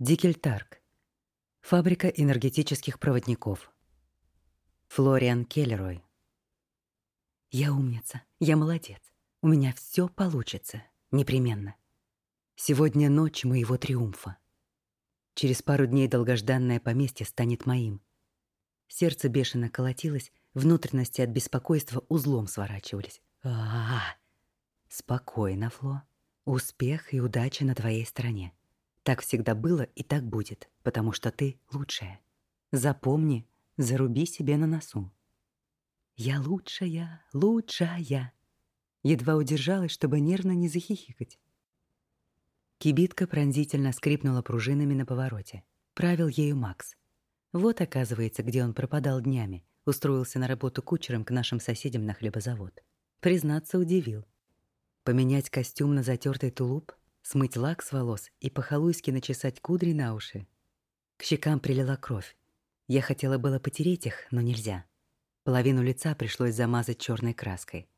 Дикельтарк. Фабрика энергетических проводников. Флориан Келлерой. Я умница, я молодец. У меня все получится, непременно. Сегодня ночь моего триумфа. Через пару дней долгожданное поместье станет моим. Сердце бешено колотилось, внутренности от беспокойства узлом сворачивались. А, -а, -а. Спокойно, Фло. Успех и удача на твоей стороне. Так всегда было и так будет, потому что ты лучшая. Запомни, заруби себе на носу. Я лучшая, лучшая. Едва удержалась, чтобы нервно не захихикать. Кибитка пронзительно скрипнула пружинами на повороте. Правил ею Макс. Вот, оказывается, где он пропадал днями. Устроился на работу кучером к нашим соседям на хлебозавод. Признаться, удивил. Поменять костюм на затертый тулуп, смыть лак с волос и по-халуйски начесать кудри на уши. К щекам прилила кровь. Я хотела было потереть их, но нельзя. Половину лица пришлось замазать черной краской,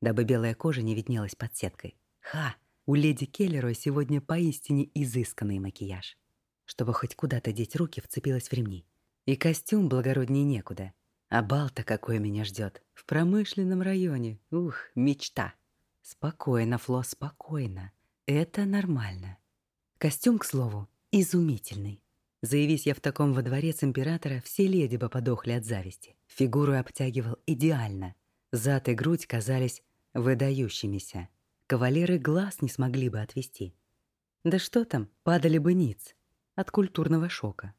дабы белая кожа не виднелась под сеткой. Ха! У леди Келлерой сегодня поистине изысканный макияж. Чтобы хоть куда-то деть руки, вцепилась в ремни. И костюм благородней некуда. А бал-то какой меня ждет. В промышленном районе. Ух, мечта. Спокойно, Фло, спокойно. Это нормально. Костюм, к слову, изумительный. Заявись я в таком во дворец императора, все леди бы подохли от зависти. Фигуру обтягивал идеально. Зад и грудь казались выдающимися. Кавалеры глаз не смогли бы отвести. Да что там, падали бы ниц. От культурного шока.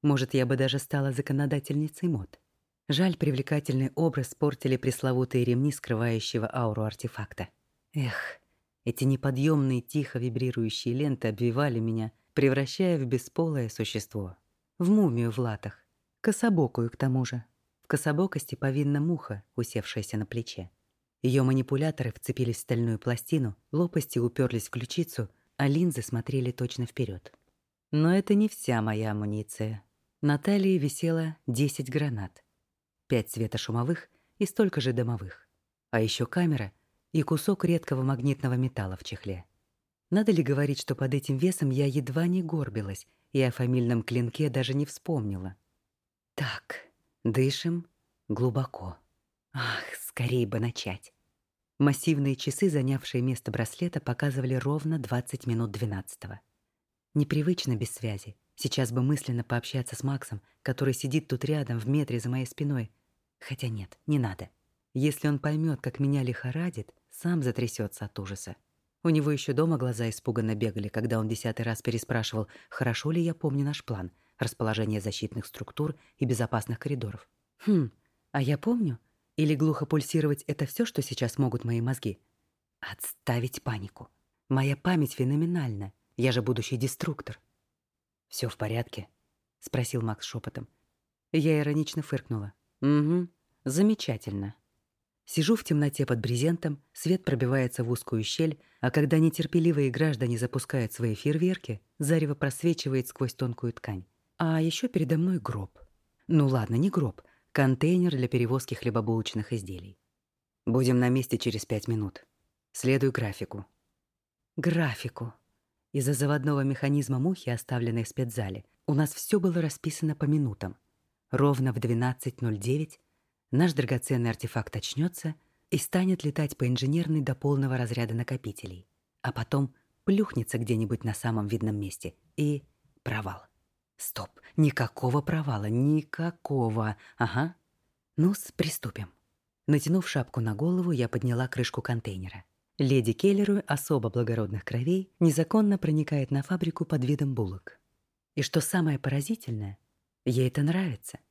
Может, я бы даже стала законодательницей мод. Жаль, привлекательный образ портили пресловутые ремни скрывающего ауру артефакта. Эх, эти неподъемные тихо вибрирующие ленты обвивали меня, превращая в бесполое существо. В мумию в латах. Кособокую к тому же. В кособокости повинна муха, усевшаяся на плече. Ее манипуляторы вцепились в стальную пластину, лопасти уперлись в ключицу, а линзы смотрели точно вперед. Но это не вся моя амуниция. На талии висело 10 гранат. Пять светошумовых и столько же дымовых. А еще камера и кусок редкого магнитного металла в чехле. Надо ли говорить, что под этим весом я едва не горбилась и о фамильном клинке даже не вспомнила? Так, дышим глубоко. Ах, скорее бы начать. Массивные часы, занявшие место браслета, показывали ровно 20 минут 12-го. Непривычно без связи. Сейчас бы мысленно пообщаться с Максом, который сидит тут рядом в метре за моей спиной. Хотя нет, не надо. Если он поймет, как меня лихорадит, сам затрясется от ужаса. У него еще дома глаза испуганно бегали, когда он десятый раз переспрашивал, хорошо ли я помню наш план, расположение защитных структур и безопасных коридоров. Хм, а я помню? Или глухо пульсировать — это все, что сейчас могут мои мозги? Отставить панику. Моя память феноменальна. Я же будущий деструктор. Все в порядке?» — спросил Макс шепотом. Я иронично фыркнула. «Угу, замечательно». Сижу в темноте под брезентом, свет пробивается в узкую щель, а когда нетерпеливые граждане запускают свои фейерверки, зарево просвечивает сквозь тонкую ткань. А еще передо мной гроб. Ну ладно, не гроб, контейнер для перевозки хлебобулочных изделий. Будем на месте через пять минут. Следуй графику. Графику. Из-за заводного механизма мухи, оставленной в спецзале, у нас все было расписано по минутам. Ровно в 12.09 наш драгоценный артефакт очнется и станет летать по инженерной до полного разряда накопителей, а потом плюхнется где-нибудь на самом видном месте и провал. Стоп, никакого провала, никакого. Ага. ну приступим. Натянув шапку на голову, я подняла крышку контейнера. Леди Келлеру особо благородных кровей незаконно проникает на фабрику под видом булок. И что самое поразительное, ей это нравится —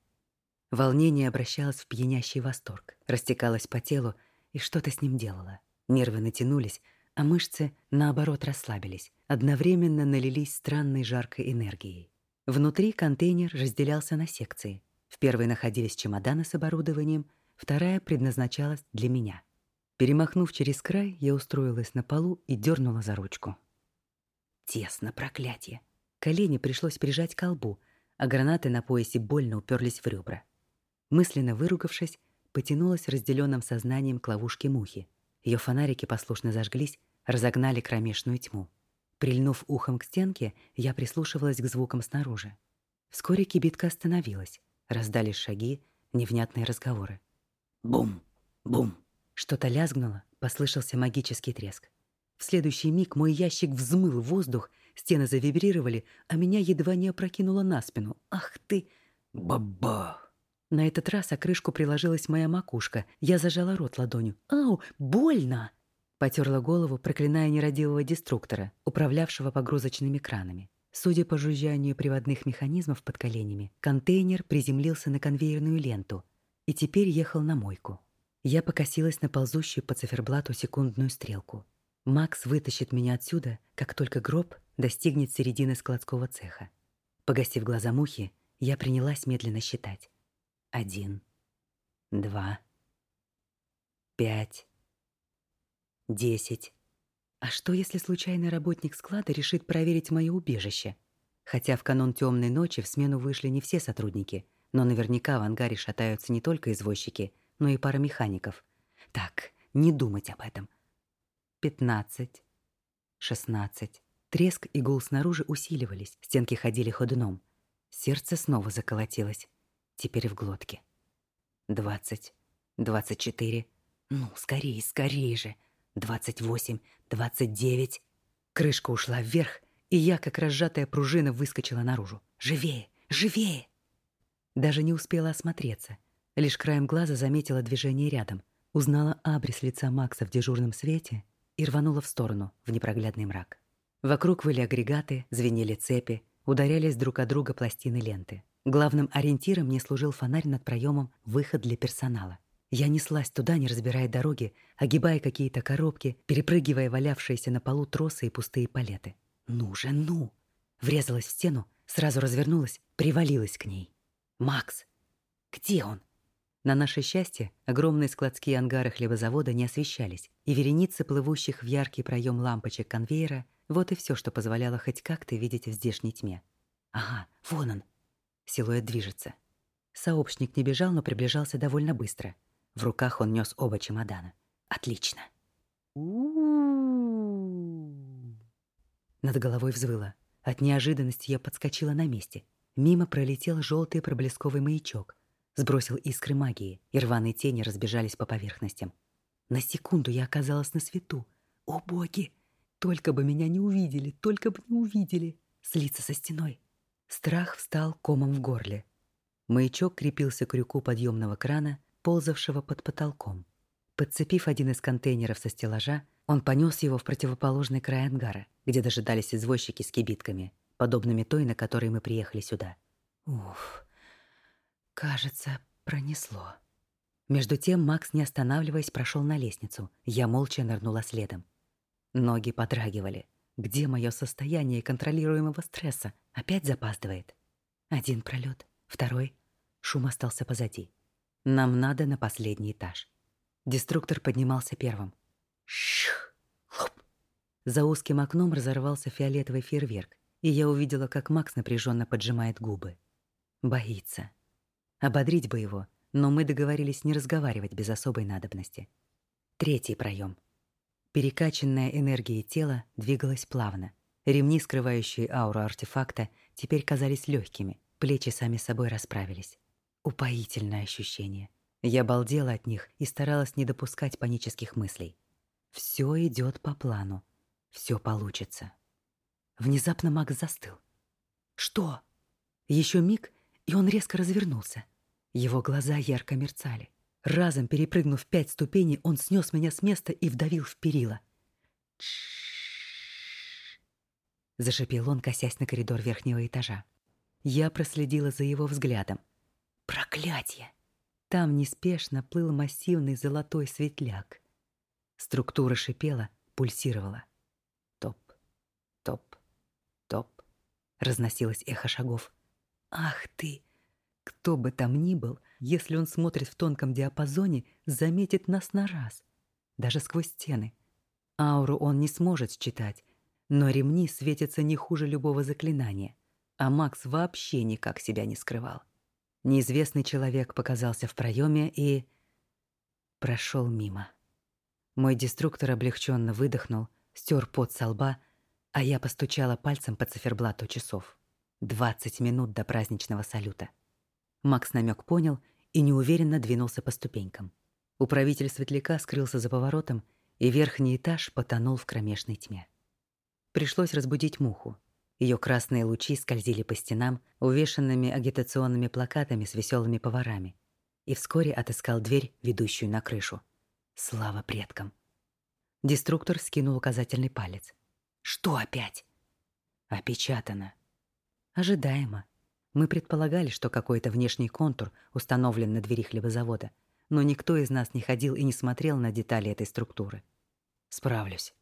Волнение обращалось в пьянящий восторг, растекалось по телу и что-то с ним делало. Нервы натянулись, а мышцы, наоборот, расслабились, одновременно налились странной жаркой энергией. Внутри контейнер разделялся на секции. В первой находились чемоданы с оборудованием, вторая предназначалась для меня. Перемахнув через край, я устроилась на полу и дернула за ручку. Тесно, проклятие. Колени пришлось прижать к колбу, а гранаты на поясе больно уперлись в ребра. Мысленно выругавшись, потянулась разделенным сознанием к ловушке мухи. Ее фонарики послушно зажглись, разогнали кромешную тьму. Прильнув ухом к стенке, я прислушивалась к звукам снаружи. Вскоре кибитка остановилась. Раздались шаги, невнятные разговоры. Бум! Бум! Что-то лязгнуло, послышался магический треск. В следующий миг мой ящик взмыл в воздух, стены завибрировали, а меня едва не опрокинуло на спину. Ах ты! Баба! На этот раз о крышку приложилась моя макушка. Я зажала рот ладонью. «Ау! Больно!» Потерла голову, проклиная нерадивого деструктора, управлявшего погрузочными кранами. Судя по жужжанию приводных механизмов под коленями, контейнер приземлился на конвейерную ленту и теперь ехал на мойку. Я покосилась на ползущую по циферблату секундную стрелку. Макс вытащит меня отсюда, как только гроб достигнет середины складского цеха. Погасив глаза мухи, я принялась медленно считать. Один, два, пять, Десять. А что, если случайный работник склада решит проверить мое убежище? Хотя в канун темной ночи в смену вышли не все сотрудники, но наверняка в ангаре шатаются не только извозчики, но и пара механиков. Так, не думать об этом. Пятнадцать. Шестнадцать. Треск и гул снаружи усиливались, стенки ходили ходуном. Сердце снова заколотилось. Теперь в глотке. Двадцать. Двадцать четыре. Ну, скорее, скорее же. Двадцать восемь, двадцать девять. Крышка ушла вверх, и я, как разжатая пружина, выскочила наружу. «Живее! Живее!» Даже не успела осмотреться. Лишь краем глаза заметила движение рядом. Узнала абрис лица Макса в дежурном свете и рванула в сторону, в непроглядный мрак. Вокруг выли агрегаты, звенели цепи, ударялись друг о друга пластины ленты. Главным ориентиром мне служил фонарь над проемом «Выход для персонала». Я неслась туда, не разбирая дороги, огибая какие-то коробки, перепрыгивая валявшиеся на полу тросы и пустые палеты. «Ну же, ну!» Врезалась в стену, сразу развернулась, привалилась к ней. «Макс! Где он?» На наше счастье, огромные складские ангары хлебозавода не освещались, и вереницы плывущих в яркий проем лампочек конвейера — вот и все, что позволяло хоть как-то видеть в здешней тьме. «Ага, вон он!» Силуэт движется. Сообщник не бежал, но приближался довольно быстро — в руках он нес оба чемодана. Отлично. Над головой взвыло. От неожиданности я подскочила на месте. Мимо пролетел желтый проблесковый маячок. Сбросил искры магии, и рваные тени разбежались по поверхностям. На секунду я оказалась на свету. О, боги! Только бы меня не увидели, только бы не увидели. Слиться со стеной. Страх встал комом в горле. Маячок крепился к крюку подъемного крана, ползавшего под потолком. Подцепив один из контейнеров со стеллажа, он понес его в противоположный край ангара, где дожидались извозчики с кибитками, подобными той, на которой мы приехали сюда. Уф, кажется, пронесло. Между тем Макс, не останавливаясь, прошел на лестницу. Я молча нырнула следом. Ноги подрагивали. Где мое состояние контролируемого стресса? Опять запаздывает. Один пролет, второй. Шум остался позади. Нам надо на последний этаж. Деструктор поднимался первым. Шх! Хлоп! За узким окном разорвался фиолетовый фейерверк, и я увидела, как Макс напряженно поджимает губы. Боится. Ободрить бы его, но мы договорились не разговаривать без особой надобности. Третий проем. Перекачанная энергией тела двигалась плавно. Ремни, скрывающие ауру артефакта, теперь казались легкими, плечи сами собой расправились. Упоительное ощущение. Я балдела от них и старалась не допускать панических мыслей. Все идет по плану. Все получится. Внезапно Макс застыл. Что? Еще миг, и он резко развернулся. Его глаза ярко мерцали. Разом перепрыгнув пять ступеней, он снес меня с места и вдавил в перила. Зашипел он, косясь на коридор верхнего этажа. Я проследила за его взглядом. Проклятье! Там неспешно плыл массивный золотой светляк. Структура шипела, пульсировала. Топ, топ, топ. Разносилось эхо шагов. Ах ты! Кто бы там ни был, если он смотрит в тонком диапазоне, заметит нас на раз. Даже сквозь стены. Ауру он не сможет считать, но ремни светятся не хуже любого заклинания. А Макс вообще никак себя не скрывал. Неизвестный человек показался в проеме и... прошел мимо. Мой деструктор облегченно выдохнул, стер пот со лба, А я постучала пальцем по циферблату часов. 20 минут до праздничного салюта. Макс намек понял и неуверенно двинулся по ступенькам. Управитель светляка скрылся за поворотом, и верхний этаж потонул в кромешной тьме. Пришлось разбудить муху. Ее красные лучи скользили по стенам, увешанными агитационными плакатами с веселыми поварами, и вскоре отыскал дверь, ведущую на крышу. Слава предкам! Деструктор скинул указательный палец. «Что опять?» «Опечатано». «Ожидаемо. Мы предполагали, что какой-то внешний контур установлен на двери хлебозавода, но никто из нас не ходил и не смотрел на детали этой структуры. Справлюсь.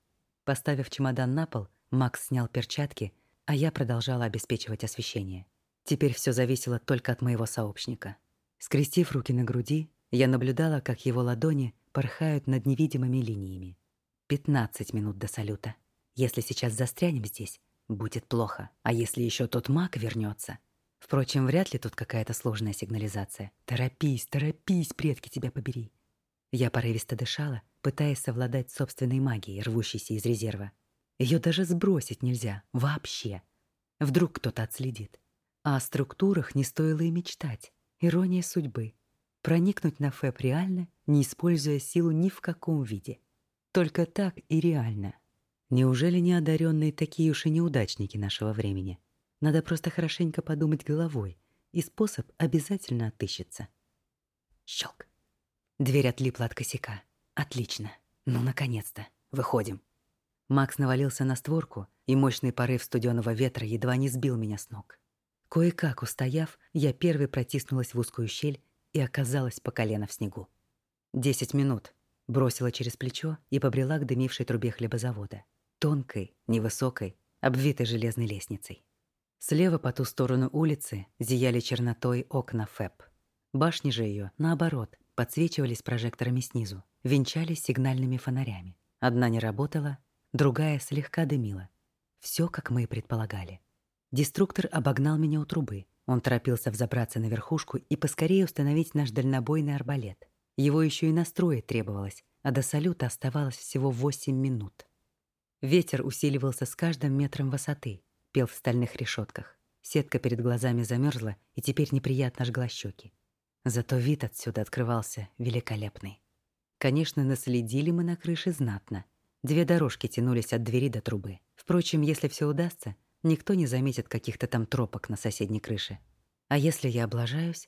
Поставив чемодан на пол, Макс снял перчатки, а я продолжала обеспечивать освещение. Теперь все зависело только от моего сообщника. Скрестив руки на груди, я наблюдала, как его ладони порхают над невидимыми линиями. 15 минут до салюта. Если сейчас застрянем здесь, будет плохо. А если еще тот маг вернется, Впрочем, вряд ли тут какая-то сложная сигнализация. Торопись, торопись, предки тебя побери. Я порывисто дышала, пытаясь совладать собственной магией, рвущейся из резерва. Ее даже сбросить нельзя, вообще. Вдруг кто-то отследит. А о структурах не стоило и мечтать. Ирония судьбы. Проникнуть на ФЭП реально, не используя силу ни в каком виде. Только так и реально. Неужели неодаренные такие уж и неудачники нашего времени? Надо просто хорошенько подумать головой, и способ обязательно отыщется. Щелк. Дверь отлипла от косяка. Отлично. Ну, наконец-то. Выходим. Макс навалился на створку, и мощный порыв студеного ветра едва не сбил меня с ног. Кое-как устояв, я первой протиснулась в узкую щель и оказалась по колено в снегу. Десять минут. Бросила через плечо и побрела к дымившей трубе хлебозавода. Тонкой, невысокой, обвитой железной лестницей. Слева по ту сторону улицы зияли чернотой окна ФЭП. Башни же ее, наоборот, подсвечивались прожекторами снизу, венчались сигнальными фонарями. Одна не работала, другая слегка дымила. Все, как мы и предполагали. Деструктор обогнал меня у трубы. Он торопился взобраться на верхушку и поскорее установить наш дальнобойный арбалет. Его еще и настроить требовалось, а до салюта оставалось всего 8 минут. Ветер усиливался с каждым метром высоты, пел в стальных решетках. Сетка перед глазами замерзла и теперь неприятно жгла щеки. Зато вид отсюда открывался великолепный. Конечно, наследили мы на крыше знатно. Две дорожки тянулись от двери до трубы. Впрочем, если все удастся, никто не заметит каких-то там тропок на соседней крыше. А если я облажаюсь?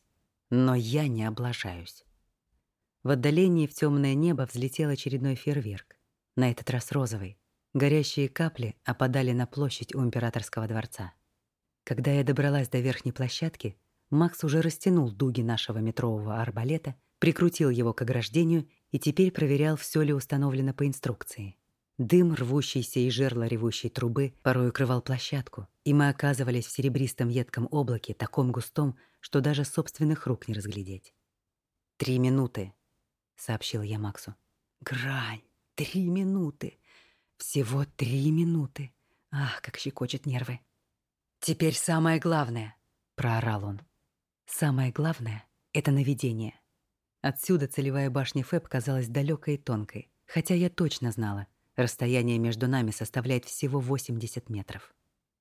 Но я не облажаюсь. В отдалении в темное небо взлетел очередной фейерверк. На этот раз розовый. Горящие капли опадали на площадь у императорского дворца. Когда я добралась до верхней площадки, Макс уже растянул дуги нашего метрового арбалета, прикрутил его к ограждению и теперь проверял, все ли установлено по инструкции. Дым, рвущийся из жерла ревущей трубы, порой укрывал площадку, и мы оказывались в серебристом едком облаке, таком густом, что даже собственных рук не разглядеть. «Три минуты», — сообщил я Максу. «Грань! Три минуты! Всего три минуты. Ах, как щекочет нервы. «Теперь самое главное», — проорал он. «Самое главное — это наведение». Отсюда целевая башня ФЭП казалась далекой и тонкой, хотя я точно знала, расстояние между нами составляет всего 80 метров.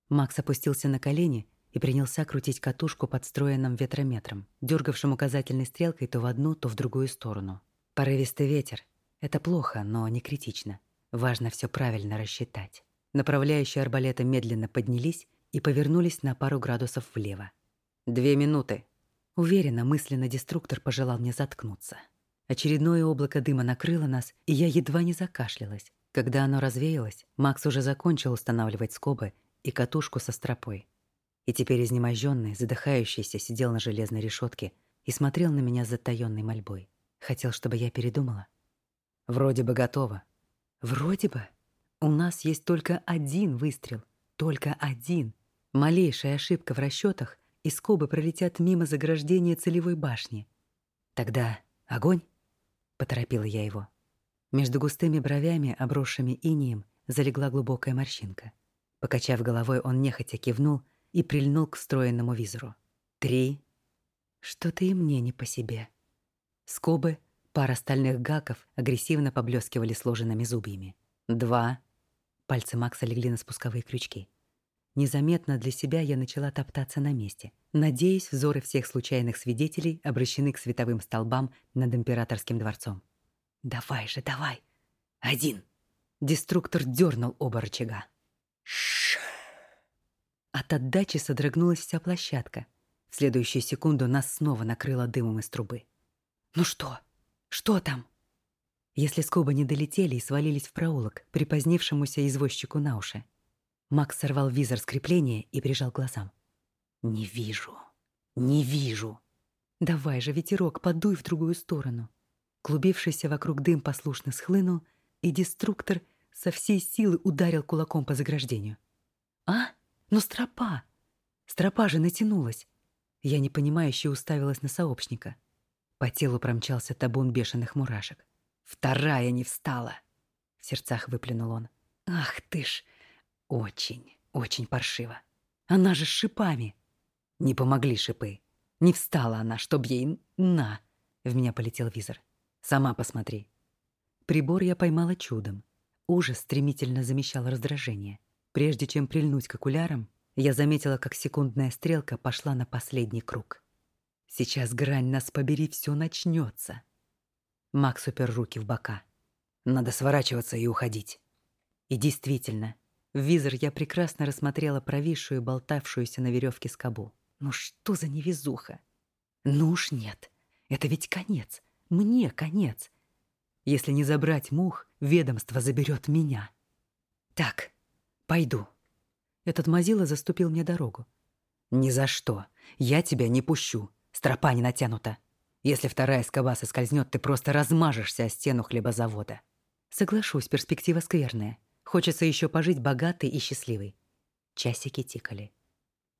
Макс опустился на колени и принялся крутить катушку под встроенным ветрометром, дергавшим указательной стрелкой то в одну, то в другую сторону. Порывистый ветер — это плохо, но не критично. Важно все правильно рассчитать. Направляющие арбалета медленно поднялись и повернулись на пару градусов влево. «Две минуты». Уверенно, мысленно деструктор пожелал мне заткнуться. Очередное облако дыма накрыло нас, и я едва не закашлялась. Когда оно развеялось, Макс уже закончил устанавливать скобы и катушку со стропой. И теперь изнеможённый, задыхающийся, сидел на железной решетке и смотрел на меня с затаённой мольбой. Хотел, чтобы я передумала. «Вроде бы готово», Вроде бы. У нас есть только один выстрел. Только один. Малейшая ошибка в расчетах, и скобы пролетят мимо заграждения целевой башни. Тогда огонь? Поторопила я его. Между густыми бровями, обросшими инием, залегла глубокая морщинка. Покачав головой, он нехотя кивнул и прильнул к встроенному визору. Три. Что-то и мне не по себе. Скобы Пара стальных гаков агрессивно поблескивали сложенными зубьями. Два. Пальцы Макса легли на спусковые крючки. Незаметно для себя я начала топтаться на месте. Надеюсь, взоры всех случайных свидетелей обращены к световым столбам над императорским дворцом. «Давай же, давай!» «Один!» Деструктор дернул оба рычага. Ш. От отдачи содрогнулась вся площадка. В следующую секунду нас снова накрыло дымом из трубы. «Ну что? Что там?» Если скобы не долетели и свалились в проулок, припозднившемуся извозчику на уши. Макс сорвал визор с крепления и прижал к глазам. «Не вижу, не вижу». «Давай же, ветерок, подуй в другую сторону». Клубившийся вокруг дым послушно схлынул, и деструктор со всей силы ударил кулаком по заграждению. «А? Но стропа!» Стропа же натянулась. Я непонимающе уставилась на сообщника. По телу промчался табун бешеных мурашек. «Вторая не встала!» В сердцах выплюнул он. «Ах ты ж! Очень, очень паршиво. Она же с шипами!» Не помогли шипы. Не встала она, чтоб ей... На! В меня полетел визор. Сама посмотри. Прибор я поймала чудом. Ужас стремительно замещал раздражение. Прежде чем прильнуть к окулярам, я заметила, как секундная стрелка пошла на последний круг. Сейчас грань нас побери, все начнется. Макс упер руки в бока. Надо сворачиваться и уходить. И действительно, в визор я прекрасно рассмотрела провисшую и болтавшуюся на веревке скобу. Ну что за невезуха? Ну уж нет. Это ведь конец. Мне конец. Если не забрать мух, ведомство заберет меня. Так, пойду. Этот мазила заступил мне дорогу. Ни за что. Я тебя не пущу. Стропа не натянута. Если вторая скоба соскользнет, ты просто размажешься о стену хлебозавода. Соглашусь, перспектива скверная. Хочется еще пожить богатой и счастливой. Часики тикали.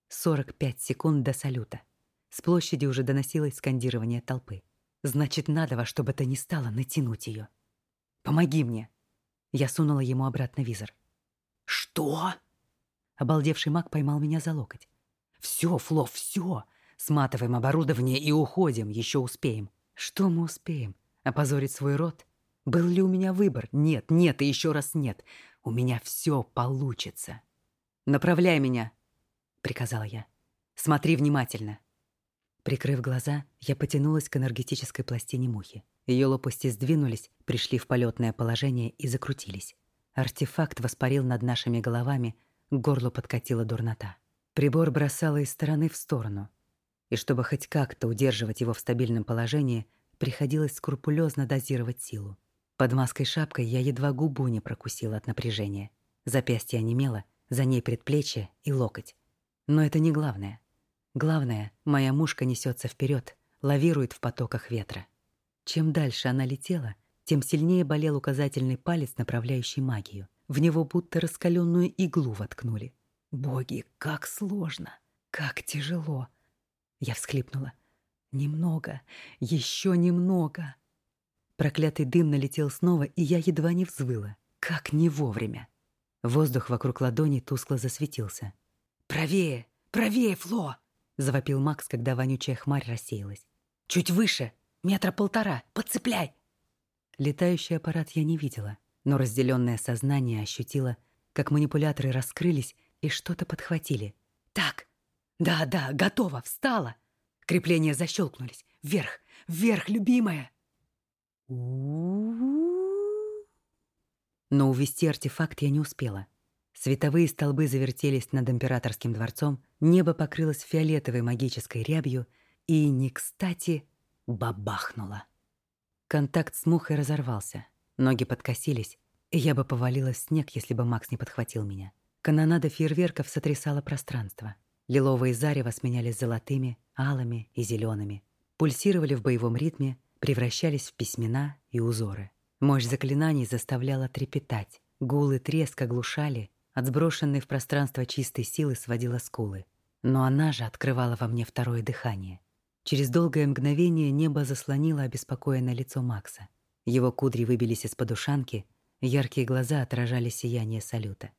45 секунд до салюта. С площади уже доносилось скандирование толпы. Значит, надо во что бы то ни стало натянуть ее. «Помоги мне!» Я сунула ему обратно визор. «Что?» Обалдевший маг поймал меня за локоть. «Все, Фло, все! Сматываем оборудование и уходим, еще успеем». «Что мы успеем? Опозорить свой род? Был ли у меня выбор? Нет, нет и еще раз нет. У меня все получится». «Направляй меня», — приказала я. «Смотри внимательно». Прикрыв глаза, я потянулась к энергетической пластине мухи. Ее лопасти сдвинулись, пришли в полетное положение и закрутились. Артефакт воспарил над нашими головами, к горлу подкатила дурнота. Прибор бросало из стороны в сторону и чтобы хоть как-то удерживать его в стабильном положении, приходилось скрупулезно дозировать силу. Под маской-шапкой я едва губу не прокусила от напряжения. Запястье онемело, за ней предплечье и локоть. Но это не главное. Главное, моя мушка несется вперед, лавирует в потоках ветра. Чем дальше она летела, тем сильнее болел указательный палец, направляющий магию. В него будто раскаленную иглу воткнули. Боги, как сложно, как тяжело. Я всхлипнула. Немного, еще немного. Проклятый дым налетел снова, и я едва не взвыла. Как не вовремя. Воздух вокруг ладони тускло засветился. «Правее! Правее, Фло!» — завопил Макс, когда вонючая хмарь рассеялась. «Чуть выше! Метра полтора! Подцепляй!» Летающий аппарат я не видела, но разделенное сознание ощутило, как манипуляторы раскрылись и что-то подхватили. «Так, да, да, готово, встала. Крепления защелкнулись. Вверх, вверх, любимая. Но увести артефакт я не успела. Световые столбы завертелись над императорским дворцом, небо покрылось фиолетовой магической рябью и, не кстати, бабахнуло. Контакт с мухой разорвался, ноги подкосились, и я бы повалилась в снег, если бы Макс не подхватил меня. Канонада фейерверков сотрясала пространство — Лиловые зарево сменялись золотыми, алыми и зелеными, пульсировали в боевом ритме, превращались в письмена и узоры. Мощь заклинаний заставляла трепетать, гул и треск оглушали, от в пространство чистой силы сводила скулы. Но она же открывала во мне второе дыхание. Через долгое мгновение небо заслонило обеспокоенное лицо Макса. Его кудри выбились из подушанки, яркие глаза отражали сияние салюта.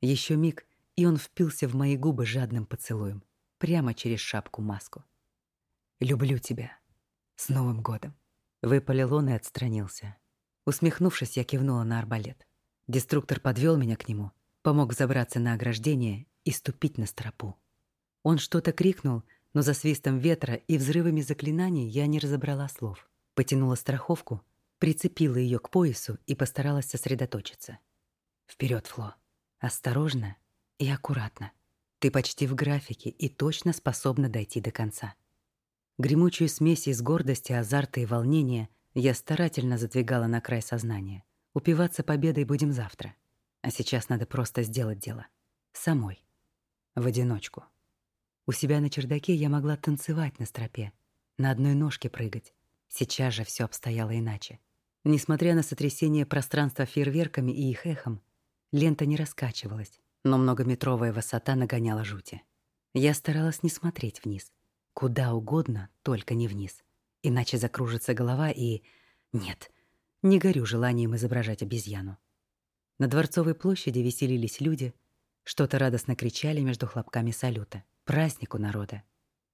Еще миг, и он впился в мои губы жадным поцелуем, прямо через шапку-маску. «Люблю тебя. С Новым годом!» Выпалил он и отстранился. Усмехнувшись, я кивнула на арбалет. Деструктор подвел меня к нему, помог забраться на ограждение и ступить на стропу. Он что-то крикнул, но за свистом ветра и взрывами заклинаний я не разобрала слов. Потянула страховку, прицепила ее к поясу и постаралась сосредоточиться. Вперед, Фло. Осторожно и аккуратно. Ты почти в графике и точно способна дойти до конца. Гремучую смесь из гордости, азарта и волнения я старательно задвигала на край сознания. Упиваться победой будем завтра. А сейчас надо просто сделать дело. Самой. В одиночку. У себя на чердаке я могла танцевать на стропе, на одной ножке прыгать. Сейчас же все обстояло иначе. Несмотря на сотрясение пространства фейерверками и их эхом, лента не раскачивалась, но многометровая высота нагоняла жути. Я старалась не смотреть вниз. Куда угодно, только не вниз. Иначе закружится голова и... Нет, не горю желанием изображать обезьяну. На Дворцовой площади веселились люди, что-то радостно кричали между хлопками салюта. Праздник у народа.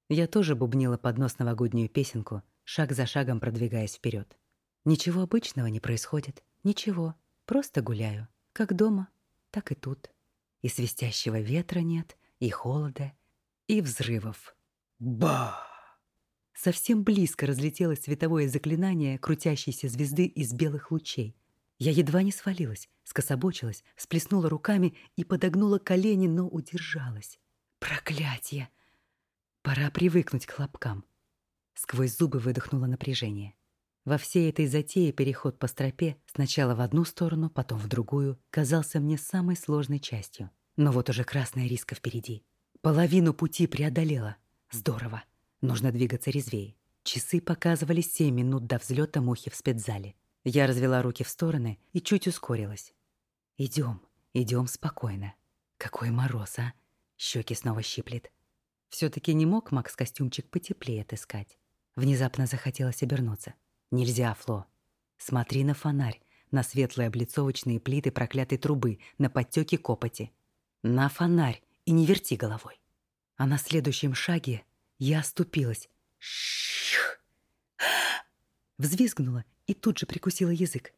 Я тоже бубнила под нос новогоднюю песенку, шаг за шагом продвигаясь вперед. Ничего обычного не происходит. Ничего. Просто гуляю. Как дома, так и тут. И свистящего ветра нет, и холода, и взрывов. Ба! Совсем близко разлетелось световое заклинание крутящейся звезды из белых лучей. Я едва не свалилась, скособочилась, сплеснула руками и подогнула колени, но удержалась. Проклятие! Пора привыкнуть к хлопкам. Сквозь зубы выдохнула напряжение. Во всей этой затее переход по стропе сначала в одну сторону, потом в другую казался мне самой сложной частью. Но вот уже красная риска впереди. Половину пути преодолела. Здорово. Нужно двигаться резвее. Часы показывали семь минут до взлета мухи в спецзале. Я развела руки в стороны и чуть ускорилась. Идем, идем спокойно. Какой мороз, а? Щеки снова щиплет. Все-таки не мог Макс костюмчик потеплее отыскать. Внезапно захотелось обернуться. Нельзя, Фло. Смотри на фонарь, на светлые облицовочные плиты проклятой трубы, на подтеки копоти. На фонарь и не верти головой. А на следующем шаге я оступилась. Ших! Взвизгнула и тут же прикусила язык.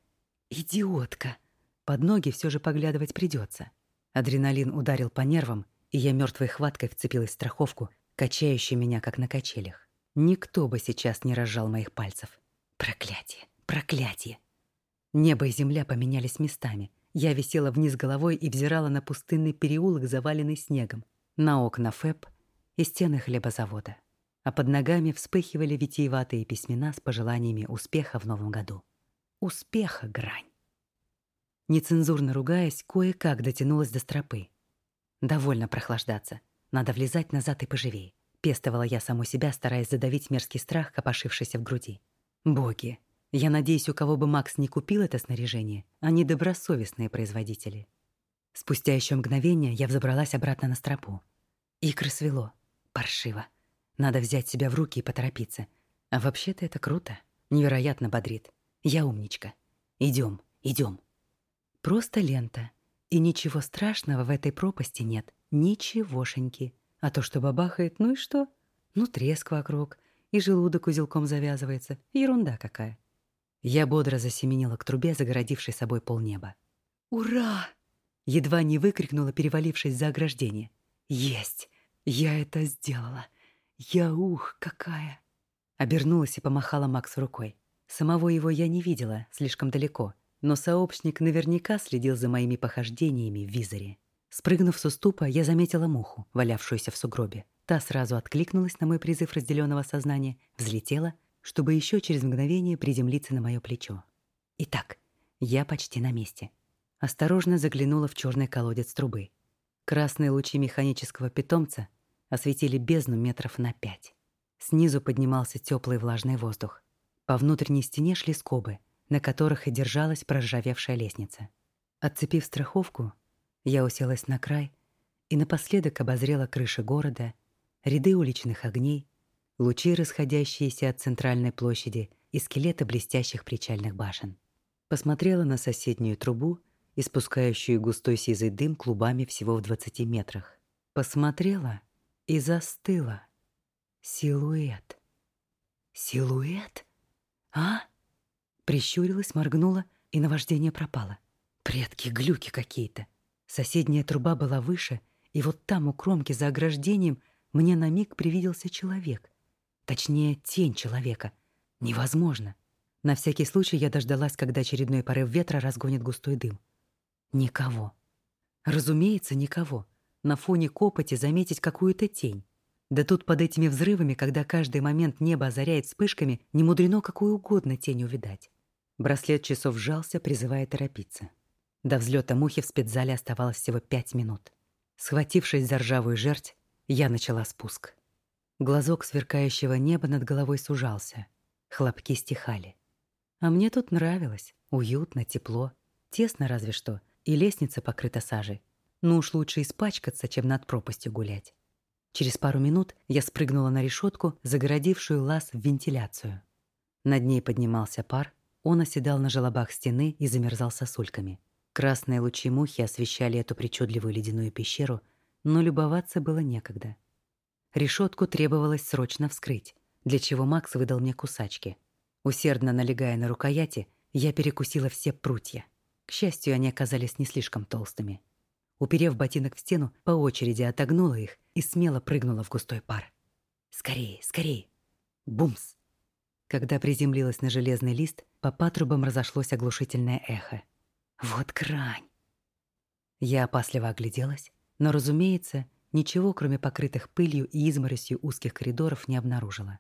Идиотка! Под ноги все же поглядывать придется. Адреналин ударил по нервам, и я мертвой хваткой вцепилась в страховку, качающую меня, как на качелях. Никто бы сейчас не разжал моих пальцев. Проклятие! Проклятие! Небо и земля поменялись местами. Я висела вниз головой и взирала на пустынный переулок, заваленный снегом, на окна ФЭП и стены хлебозавода. А под ногами вспыхивали витиеватые письмена с пожеланиями успеха в новом году. Успеха грань. Нецензурно ругаясь, кое-как дотянулась до стропы. Довольно прохлаждаться. Надо влезать назад и поживее. Пестовала я саму себя, стараясь задавить мерзкий страх, копошившийся в груди. Боги, я надеюсь, у кого бы Макс не купил это снаряжение, они добросовестные производители. Спустя еще мгновение я взобралась обратно на стропу. Икры свело. Паршиво. Надо взять себя в руки и поторопиться. А вообще-то это круто. Невероятно бодрит. Я умничка. Идем, идем. Просто лента. И ничего страшного в этой пропасти нет. Ничегошеньки. А то, что бабахает, ну и что? Ну, треск вокруг. И желудок узелком завязывается. Ерунда какая. Я бодро засеменила к трубе, загородившей собой полнеба. «Ура!» Едва не выкрикнула, перевалившись за ограждение. «Есть! Я это сделала! Я ух, какая!» Обернулась и помахала Максу рукой. Самого его я не видела, слишком далеко, но сообщник наверняка следил за моими похождениями в визоре. Спрыгнув с уступа, я заметила муху, валявшуюся в сугробе. Та сразу откликнулась на мой призыв разделенного сознания, взлетела, чтобы еще через мгновение приземлиться на мое плечо. Итак, я почти на месте. Осторожно заглянула в черный колодец трубы. Красные лучи механического питомца осветили бездну метров на пять. Снизу поднимался теплый влажный воздух. По внутренней стене шли скобы, на которых и держалась проржавевшая лестница. Отцепив страховку, я уселась на край и напоследок обозрела крыши города, ряды уличных огней, лучи, расходящиеся от центральной площади и скелеты блестящих причальных башен. Посмотрела на соседнюю трубу, испускающую густой сизый дым клубами всего в 20 метрах. Посмотрела и застыла. Силуэт. Силуэт? А? Прищурилась, моргнула, и наваждение пропало. Предки глюки какие-то. Соседняя труба была выше, и вот там у кромки за ограждением мне на миг привиделся человек. Точнее, тень человека. Невозможно. На всякий случай я дождалась, когда очередной порыв ветра разгонит густой дым. Никого. Разумеется, никого. На фоне копоти заметить какую-то тень. Да тут под этими взрывами, когда каждый момент небо озаряет вспышками, не мудрено какую угодно тень увидать. Браслет часов сжался, призывая торопиться. До взлета мухи в спецзале оставалось всего пять минут. Схватившись за ржавую жерть, я начала спуск. Глазок сверкающего неба над головой сужался. Хлопки стихали. А мне тут нравилось. Уютно, тепло. Тесно разве что. И лестница покрыта сажей. Ну уж лучше испачкаться, чем над пропастью гулять. Через пару минут я спрыгнула на решетку, загородившую лаз в вентиляцию. Над ней поднимался пар, он оседал на желобах стены и замерзал сосульками. Красные лучи мухи освещали эту причудливую ледяную пещеру, но любоваться было некогда. Решетку требовалось срочно вскрыть, для чего Макс выдал мне кусачки. Усердно налегая на рукояти, я перекусила все прутья. К счастью, они оказались не слишком толстыми. Уперев ботинок в стену, по очереди отогнула их и смело прыгнула в густой пар. «Скорее, скорее!» Бумс! Когда приземлилась на железный лист, по патрубам разошлось оглушительное эхо. Вот крань. Я опасливо огляделась, но, разумеется, ничего, кроме покрытых пылью и изморосью узких коридоров, не обнаружила.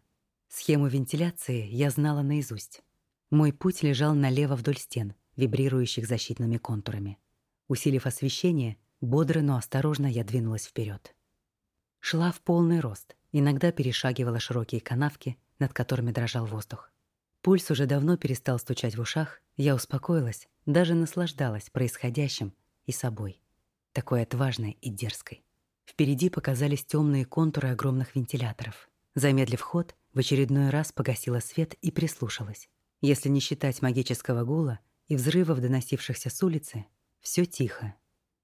Схему вентиляции я знала наизусть. Мой путь лежал налево вдоль стен, вибрирующих защитными контурами. Усилив освещение, бодро, но осторожно я двинулась вперед. Шла в полный рост, иногда перешагивала широкие канавки, над которыми дрожал воздух. Пульс уже давно перестал стучать в ушах, я успокоилась, даже наслаждалась происходящим и собой, такой отважной и дерзкой. Впереди показались темные контуры огромных вентиляторов. Замедлив ход, в очередной раз погасила свет и прислушалась. Если не считать магического гула и взрывов, доносившихся с улицы, все тихо.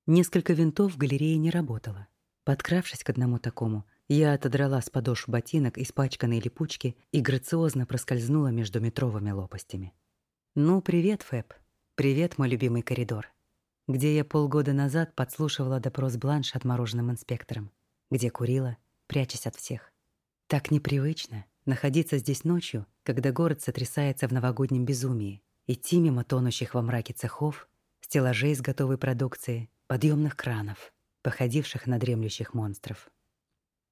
Несколько винтов в галерее не работало. Подкравшись к одному такому, я отодрала с подошв ботинок испачканные липучки и грациозно проскользнула между метровыми лопастями. «Ну, привет, Фэб. Привет, мой любимый коридор. Где я полгода назад подслушивала допрос Бланш отмороженным инспектором. Где курила, прячась от всех. Так непривычно находиться здесь ночью, когда город сотрясается в новогоднем безумии, идти мимо тонущих во мраке цехов, стеллажей с готовой продукцией, подъемных кранов, походивших на дремлющих монстров.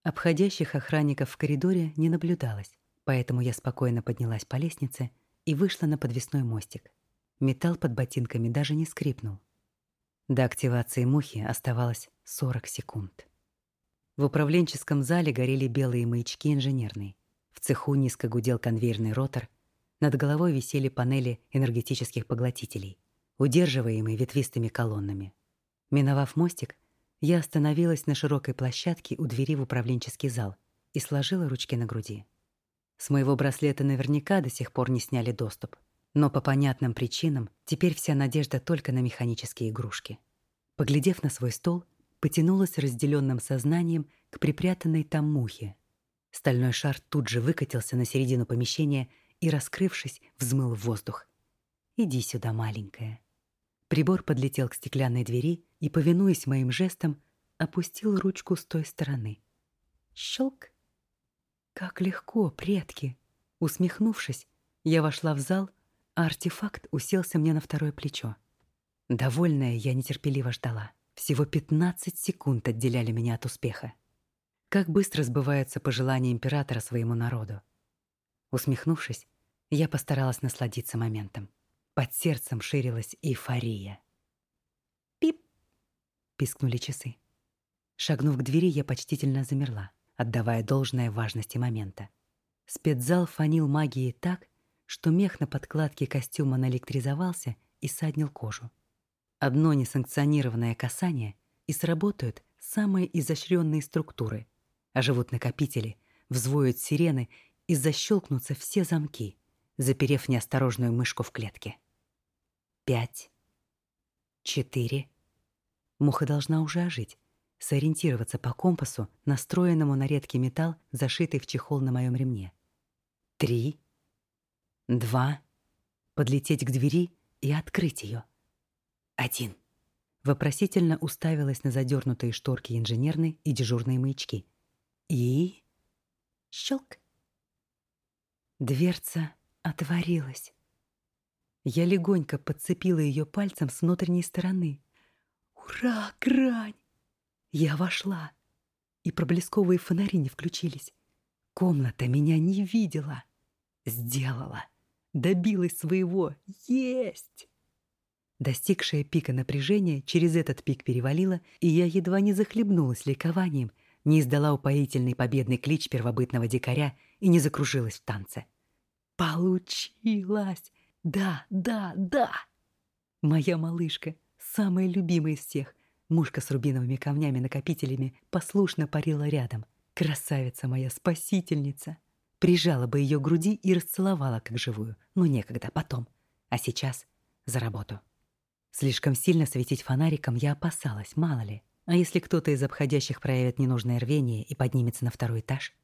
Обходящих охранников в коридоре не наблюдалось, поэтому я спокойно поднялась по лестнице и вышла на подвесной мостик. Металл под ботинками даже не скрипнул. До активации мухи оставалось 40 секунд. В управленческом зале горели белые маячки инженерные. В цеху низко гудел конвейерный ротор. Над головой висели панели энергетических поглотителей, удерживаемые ветвистыми колоннами. Миновав мостик, я остановилась на широкой площадке у двери в управленческий зал и сложила ручки на груди. С моего браслета наверняка до сих пор не сняли доступ, но по понятным причинам теперь вся надежда только на механические игрушки. Поглядев на свой стол, потянулась разделенным сознанием к припрятанной там мухе. Стальной шар тут же выкатился на середину помещения и, раскрывшись, взмыл в воздух. «Иди сюда, маленькая». Прибор подлетел к стеклянной двери и, повинуясь моим жестам, опустил ручку с той стороны. Щелк! Как легко, предки! Усмехнувшись, я вошла в зал, артефакт уселся мне на второе плечо. Довольная, я нетерпеливо ждала. Всего 15 секунд отделяли меня от успеха. Как быстро сбываются пожелания императора своему народу. Усмехнувшись, я постаралась насладиться моментом. Под сердцем ширилась эйфория. «Пип!» — пискнули часы. Шагнув к двери, я почтительно замерла, отдавая должное важности момента. Спецзал фанил магией так, что мех на подкладке костюма наэлектризовался и саднил кожу. Одно несанкционированное касание, и сработают самые изощренные структуры, оживут накопители, взвоют сирены и защелкнутся все замки, заперев неосторожную мышку в клетке пять, четыре. Муха должна уже ожить, сориентироваться по компасу, настроенному на редкий металл, зашитый в чехол на моем ремне. Три, два, подлететь к двери и открыть ее. один. Вопросительно уставилась на задернутые шторки инженерной и дежурные маячки. И... Щелк. Дверца отворилась. Я легонько подцепила ее пальцем с внутренней стороны. Ура, грань! Я вошла, и проблесковые фонари не включились. Комната меня не видела. Сделала. Добилась своего. Есть! Достигшая пика напряжения через этот пик перевалила, и я едва не захлебнулась ликованием, не издала упоительный победный клич первобытного дикаря и не закружилась в танце. Получилось! Да, да, да! Моя малышка, самая любимая из всех, мушка с рубиновыми камнями-накопителями, послушно парила рядом. Красавица моя, спасительница! Прижала бы ее груди и расцеловала, как живую, но некогда, потом. А сейчас за работу. Слишком сильно светить фонариком я опасалась, мало ли. А если кто-то из обходящих проявит ненужное рвение и поднимется на второй этаж?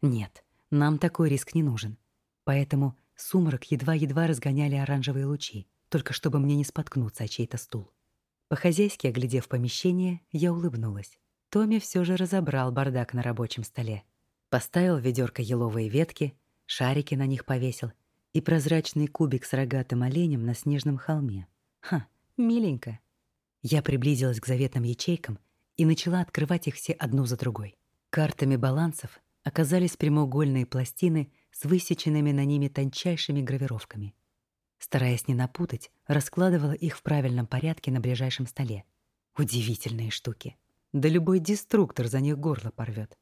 Нет, нам такой риск не нужен. Поэтому сумрак едва-едва разгоняли оранжевые лучи, только чтобы мне не споткнуться о чей-то стул. По-хозяйски оглядев помещение, я улыбнулась. Томми все же разобрал бардак на рабочем столе. Поставил в ведерко еловые ветки, шарики на них повесил и прозрачный кубик с рогатым оленем на снежном холме. Ха, Миленько. Я приблизилась к заветным ячейкам и начала открывать их все одну за другой. Картами балансов оказались прямоугольные пластины с высеченными на ними тончайшими гравировками. Стараясь не напутать, раскладывала их в правильном порядке на ближайшем столе. Удивительные штуки. Да любой деструктор за них горло порвет.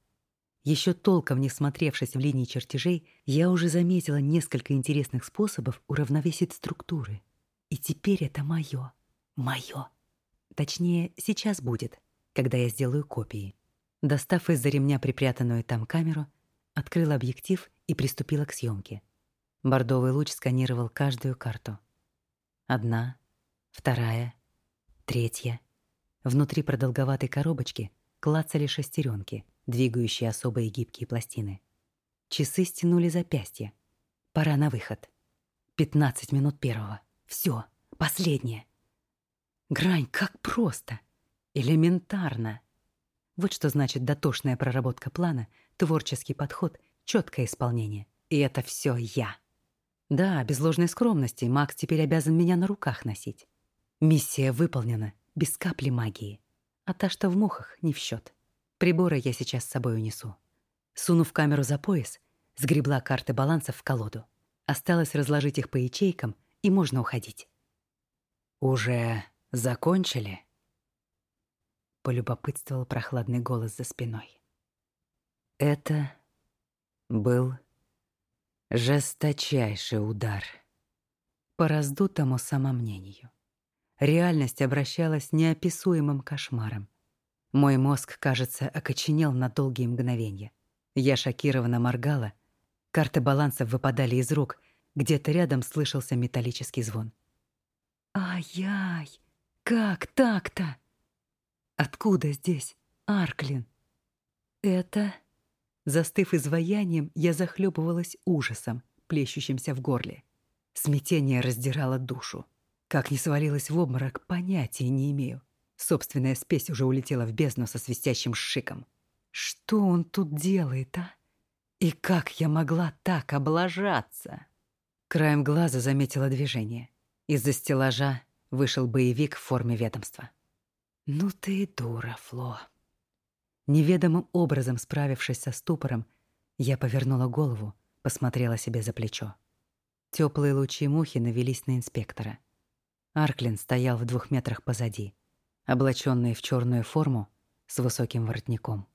Еще толком не смотревшись в линии чертежей, я уже заметила несколько интересных способов уравновесить структуры. И теперь это мое. Моё. Точнее, сейчас будет, когда я сделаю копии. Достав из-за ремня припрятанную там камеру, открыла объектив и приступила к съемке. Бордовый луч сканировал каждую карту. Одна, вторая, третья. Внутри продолговатой коробочки клацали шестеренки, двигающие особые гибкие пластины. Часы стянули запястья. Пора на выход. Пятнадцать минут первого. Все, последнее. Грань, как просто! Элементарно! Вот что значит дотошная проработка плана, творческий подход, четкое исполнение. И это все я. Да, без ложной скромности, Макс теперь обязан меня на руках носить. Миссия выполнена, без капли магии. А та, что в мухах, не в счет. Приборы я сейчас с собой унесу. Сунув камеру за пояс, сгребла карты балансов в колоду. Осталось разложить их по ячейкам, и можно уходить. «Уже Закончили? Полюбопытствовал прохладный голос за спиной. Это был жесточайший удар по раздутому самомнению. Реальность обращалась неописуемым кошмаром. Мой мозг, кажется, окоченел на долгие мгновения. Я шокированно моргала, карты балансов выпадали из рук, где-то рядом слышался металлический звон. «Ай-яй!» Как так-то? Откуда здесь Арклин? Это... Застыв изваянием, я захлебывалась ужасом, плещущимся в горле. Смятение раздирало душу. Как не свалилась в обморок, понятия не имею. Собственная спесь уже улетела в бездну со свистящим шиком. Что он тут делает, а? И как я могла так облажаться? Краем глаза заметила движение. Из-за стеллажа вышел боевик в форме ведомства. «Ну ты и дура, Фло». Неведомым образом справившись со ступором, я повернула голову, посмотрела себе за плечо. Теплые лучи мухи навелись на инспектора. Арклин стоял в двух метрах позади, облаченный в черную форму с высоким воротником.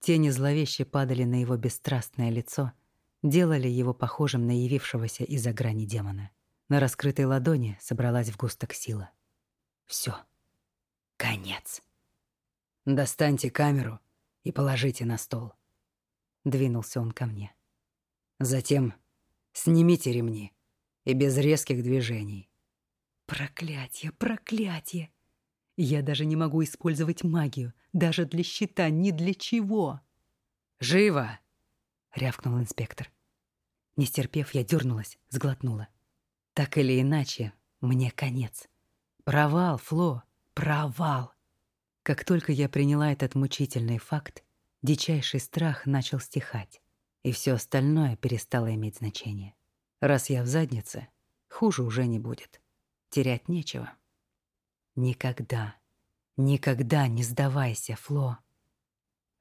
Тени зловеще падали на его бесстрастное лицо, делали его похожим на явившегося из-за грани демона. На раскрытой ладони собралась в густок сила. Все. Конец. Достаньте камеру и положите на стол. Двинулся он ко мне. Затем снимите ремни и без резких движений. Проклятие, проклятие! Я даже не могу использовать магию, даже для щита, ни для чего. «Живо!» — рявкнул инспектор. Не стерпев, я дернулась, сглотнула. Так или иначе, мне конец. Провал, Фло, провал. Как только я приняла этот мучительный факт, дичайший страх начал стихать, и все остальное перестало иметь значение. Раз я в заднице, хуже уже не будет. Терять нечего. Никогда, никогда не сдавайся, Фло.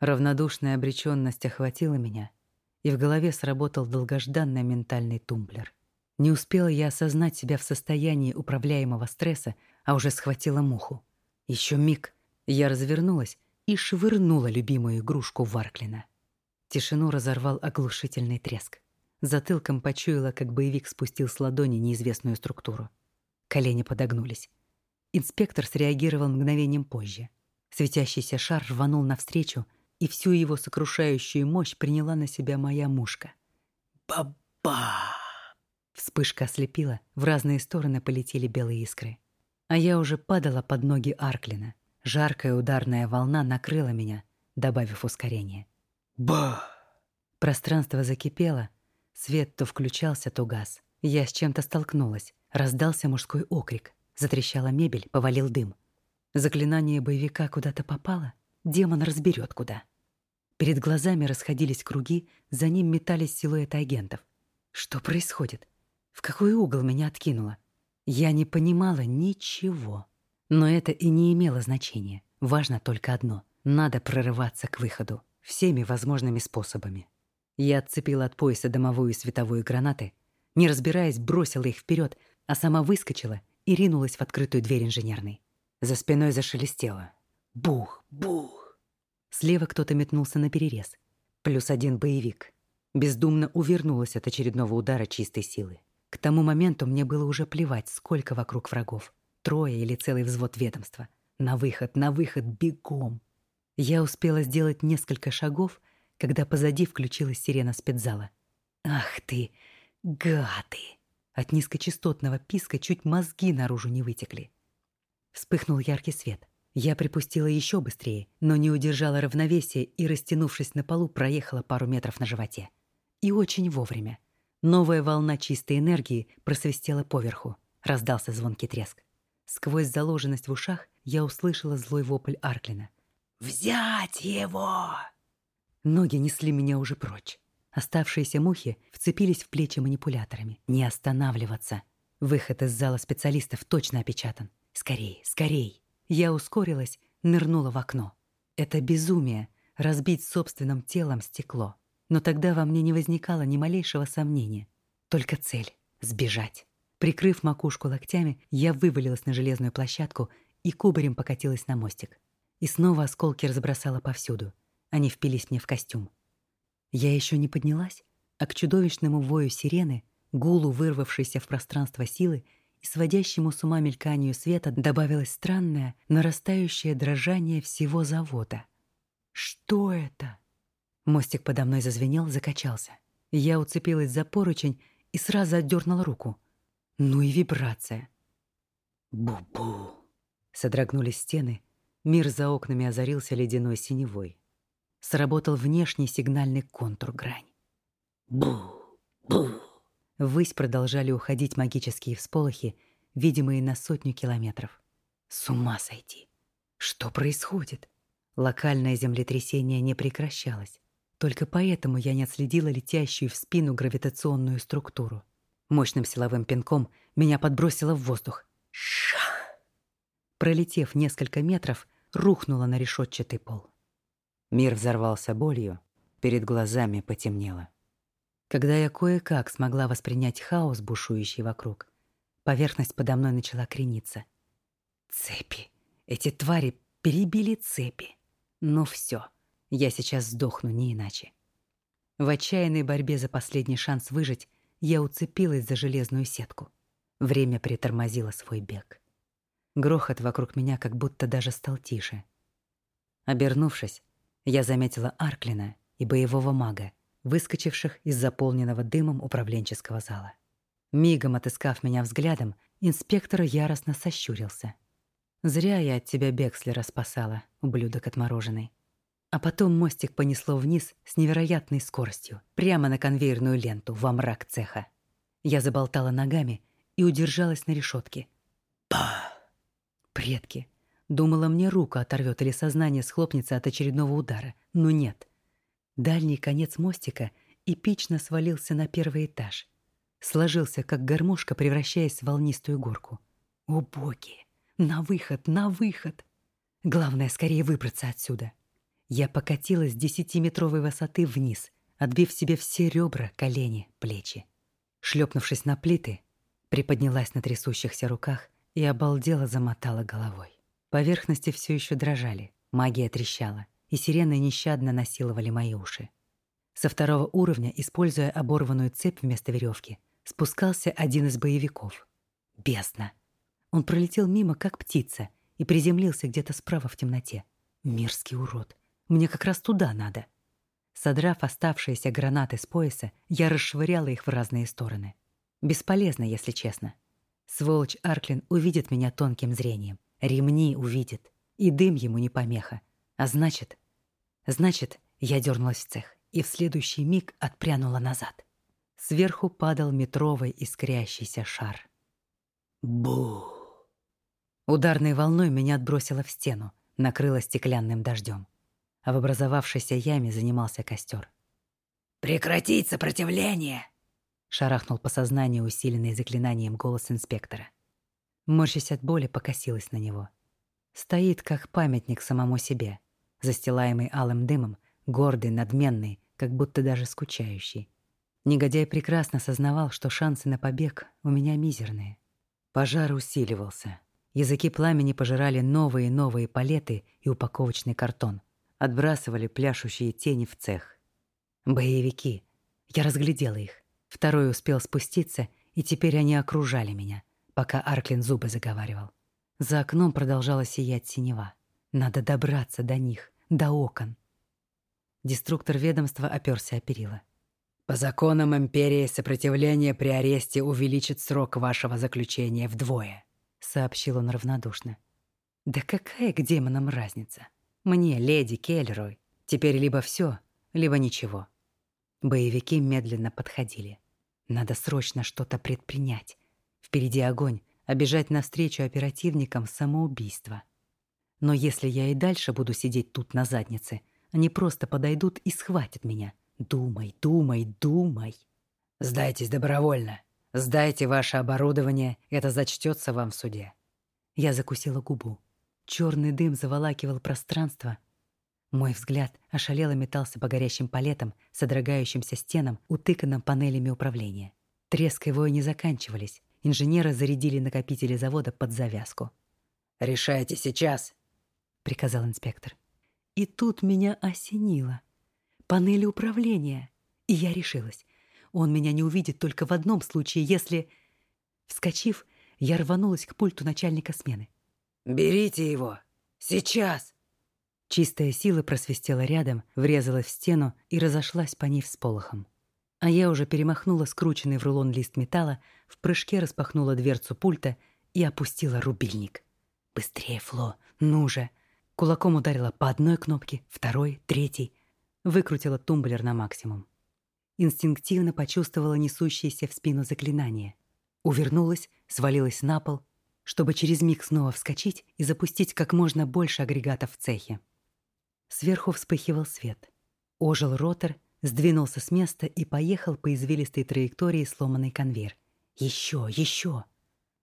Равнодушная обречённость охватила меня, и в голове сработал долгожданный ментальный тумблер. Не успела я осознать себя в состоянии управляемого стресса, а уже схватила муху. Еще миг, я развернулась и швырнула любимую игрушку в Арклина. Тишину разорвал оглушительный треск. Затылком почуяла, как боевик спустил с ладони неизвестную структуру. Колени подогнулись. Инспектор среагировал мгновением позже. Светящийся шар рванул навстречу, и всю его сокрушающую мощь приняла на себя моя мушка. Ба-ба! Вспышка ослепила, в разные стороны полетели белые искры. А я уже падала под ноги Арклина. Жаркая ударная волна накрыла меня, добавив ускорение. Ба! Пространство закипело, свет то включался, то гас. Я с чем-то столкнулась, раздался мужской окрик. Затрещала мебель, повалил дым. Заклинание боевика куда-то попало, демон разберет куда. Перед глазами расходились круги, за ним метались силуэты агентов. Что происходит? В какой угол меня откинуло? Я не понимала ничего. Но это и не имело значения. Важно только одно — надо прорываться к выходу. Всеми возможными способами. Я отцепила от пояса домовую световую гранаты, не разбираясь, бросила их вперед, а сама выскочила и ринулась в открытую дверь инженерной. За спиной зашелестело. Бух, бух. Слева кто-то метнулся на перерез. Плюс один боевик. Бездумно увернулась от очередного удара чистой силы. К тому моменту мне было уже плевать, сколько вокруг врагов. Трое или целый взвод ведомства. На выход, на выход, бегом. Я успела сделать несколько шагов, когда позади включилась сирена спецзала. «Ах ты, гады!» От низкочастотного писка чуть мозги наружу не вытекли. Вспыхнул яркий свет. Я припустила еще быстрее, но не удержала равновесия и, растянувшись на полу, проехала пару метров на животе. И очень вовремя. Новая волна чистой энергии просвистела поверху. Раздался звонкий треск. Сквозь заложенность в ушах я услышала злой вопль Арклина. «Взять его!» Ноги несли меня уже прочь. Оставшиеся мухи вцепились в плечи манипуляторами. Не останавливаться. Выход из зала специалистов точно опечатан. Скорей, скорей. Я ускорилась, нырнула в окно. Это безумие — разбить собственным телом стекло. Но тогда во мне не возникало ни малейшего сомнения. Только цель — сбежать. Прикрыв макушку локтями, я вывалилась на железную площадку и кубарем покатилась на мостик. И снова осколки разбросала повсюду. Они впились мне в костюм. Я еще не поднялась, а к чудовищному вою сирены, гулу вырвавшейся в пространство силы и сводящему с ума мельканию света добавилось странное, нарастающее дрожание всего завода. Что это? Мостик подо мной зазвенел, закачался. Я уцепилась за поручень и сразу отдернула руку. Ну и вибрация. Бу-бу. Содрогнулись стены, мир за окнами озарился ледяной синевой. Сработал внешний сигнальный контур грань. Бу-бу. Ввысь продолжали уходить магические всполохи, видимые на сотню километров. С ума сойти. Что происходит? Локальное землетрясение не прекращалось. Только поэтому я не отследила летящую в спину гравитационную структуру. Мощным силовым пинком меня подбросило в воздух. Шах! Пролетев несколько метров, рухнула на решетчатый пол. Мир взорвался болью, перед глазами потемнело. Когда я кое-как смогла воспринять хаос, бушующий вокруг, поверхность подо мной начала крениться. Цепи. Эти твари перебили цепи. Ну все. Я сейчас сдохну, не иначе. В отчаянной борьбе за последний шанс выжить я уцепилась за железную сетку. Время притормозило свой бег. Грохот вокруг меня как будто даже стал тише. Обернувшись, я заметила Арклина и боевого мага, выскочивших из заполненного дымом управленческого зала. Мигом отыскав меня взглядом, инспектор яростно сощурился. «Зря я от тебя Бекслера спасала, ублюдок отмороженный. А потом мостик понесло вниз с невероятной скоростью, прямо на конвейерную ленту во мрак цеха. Я заболтала ногами и удержалась на решетке. Па! Предки. Думала, мне руку оторвет или сознание схлопнется от очередного удара. Но нет. Дальний конец мостика эпично свалился на первый этаж. Сложился, как гармошка, превращаясь в волнистую горку. О, боги! На выход, на выход! Главное, скорее выбраться отсюда. Я покатилась с десятиметровой высоты вниз, отбив себе все ребра, колени, плечи. Шлепнувшись на плиты, приподнялась на трясущихся руках и обалдела замотала головой. Поверхности все еще дрожали, магия трещала, и сирены нещадно насиловали мои уши. Со второго уровня, используя оборванную цепь вместо веревки, спускался один из боевиков. Бездна. Он пролетел мимо, как птица, и приземлился где-то справа в темноте. Мерзкий урод. Мне как раз туда надо. Содрав оставшиеся гранаты с пояса, я расшвыряла их в разные стороны. Бесполезно, если честно. Сволочь Арклин увидит меня тонким зрением. Ремни увидит. И дым ему не помеха. А значит... Значит, я дернулась в цех и в следующий миг отпрянула назад. Сверху падал метровый искрящийся шар. Бу! Ударной волной меня отбросило в стену, накрыло стеклянным дождем. А в образовавшейся яме занимался костер. «Прекратить сопротивление!» Шарахнул по сознанию усиленный заклинанием голос инспектора. Морщась от боли, покосилась на него. Стоит, как памятник самому себе, застилаемый алым дымом, гордый, надменный, как будто даже скучающий. Негодяй прекрасно сознавал, что шансы на побег у меня мизерные. Пожар усиливался. Языки пламени пожирали новые и новые палеты и упаковочный картон. Отбрасывали пляшущие тени в цех. Боевики. Я разглядела их. Второй успел спуститься, и теперь они окружали меня — пока Арклин зубы заговаривал. За окном продолжала сиять синева. Надо добраться до них, до окон. Деструктор ведомства оперся о перила. «По законам Империи сопротивление при аресте увеличит срок вашего заключения вдвое», — сообщил он равнодушно. «Да какая к демонам разница? Мне, леди Келлерой, теперь либо все, либо ничего». Боевики медленно подходили. Надо срочно что-то предпринять, Впереди огонь, а бежать навстречу оперативникам — самоубийство. Но если я и дальше буду сидеть тут на заднице, они просто подойдут и схватят меня. Думай, думай, думай. Сдайтесь добровольно. Сдайте ваше оборудование, это зачтется вам в суде. Я закусила губу. Черный дым заволакивал пространство. Мой взгляд ошалело метался по горящим палетам, содрогающимся стенам, утыканным панелями управления. Треск и вой не заканчивались. Инженеры зарядили накопители завода под завязку. «Решайте сейчас», — приказал инспектор. И тут меня осенило. Панели управления. И я решилась. Он меня не увидит только в одном случае, если... Вскочив, я рванулась к пульту начальника смены. «Берите его! Сейчас!» Чистая сила просвистела рядом, врезалась в стену и разошлась по ней всполохом. А я уже перемахнула скрученный в рулон лист металла, в прыжке распахнула дверцу пульта и опустила рубильник. «Быстрее, Фло! Ну же!» Кулаком ударила по одной кнопке, второй, третий. Выкрутила тумблер на максимум. Инстинктивно почувствовала несущееся в спину заклинание. Увернулась, свалилась на пол, чтобы через миг снова вскочить и запустить как можно больше агрегатов в цехе. Сверху вспыхивал свет. Ожил ротор, Сдвинулся с места и поехал по извилистой траектории сломанный конвейер. Еще, еще.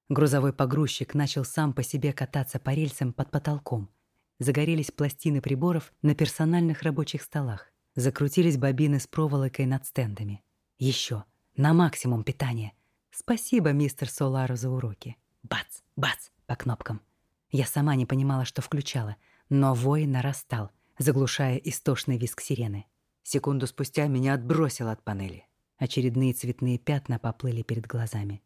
Грузовой погрузчик начал сам по себе кататься по рельсам под потолком. Загорелись пластины приборов на персональных рабочих столах. Закрутились бобины с проволокой над стендами. Еще. На максимум питания. Спасибо, мистер Солару, за уроки. Бац, бац, по кнопкам. Я сама не понимала, что включала, но вой нарастал, заглушая истошный визг сирены. Секунду спустя меня отбросило от панели. Очередные цветные пятна поплыли перед глазами.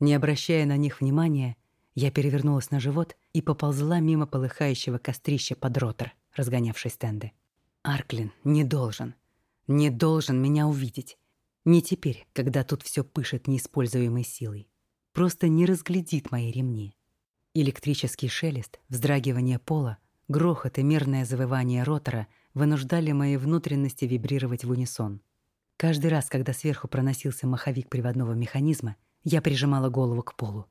Не обращая на них внимания, я перевернулась на живот и поползла мимо полыхающего кострища под ротор, разгонявший стенды. Арклин не должен, не должен меня увидеть. Не теперь, когда тут все пышет неиспользуемой силой. Просто не разглядит мои ремни. Электрический шелест, вздрагивание пола, грохот и мерное завывание ротора вынуждали мои внутренности вибрировать в унисон. Каждый раз, когда сверху проносился маховик приводного механизма, я прижимала голову к полу,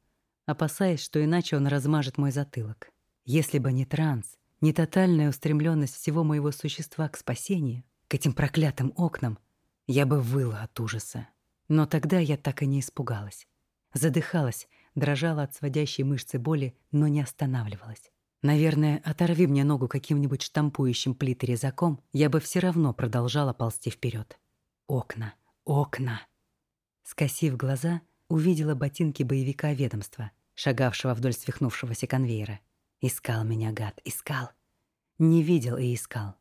опасаясь, что иначе он размажет мой затылок. Если бы не транс, не тотальная устремленность всего моего существа к спасению, к этим проклятым окнам, я бы выла от ужаса. Но тогда я так и не испугалась. Задыхалась, дрожала от сводящей мышцы боли, но не останавливалась. Наверное, оторви мне ногу каким-нибудь штампующим плиты резаком, я бы все равно продолжала ползти вперед. Окна, окна. Скосив глаза, увидела ботинки боевика ведомства, шагавшего вдоль свихнувшегося конвейера. Искал меня, гад, искал. Не видел и искал.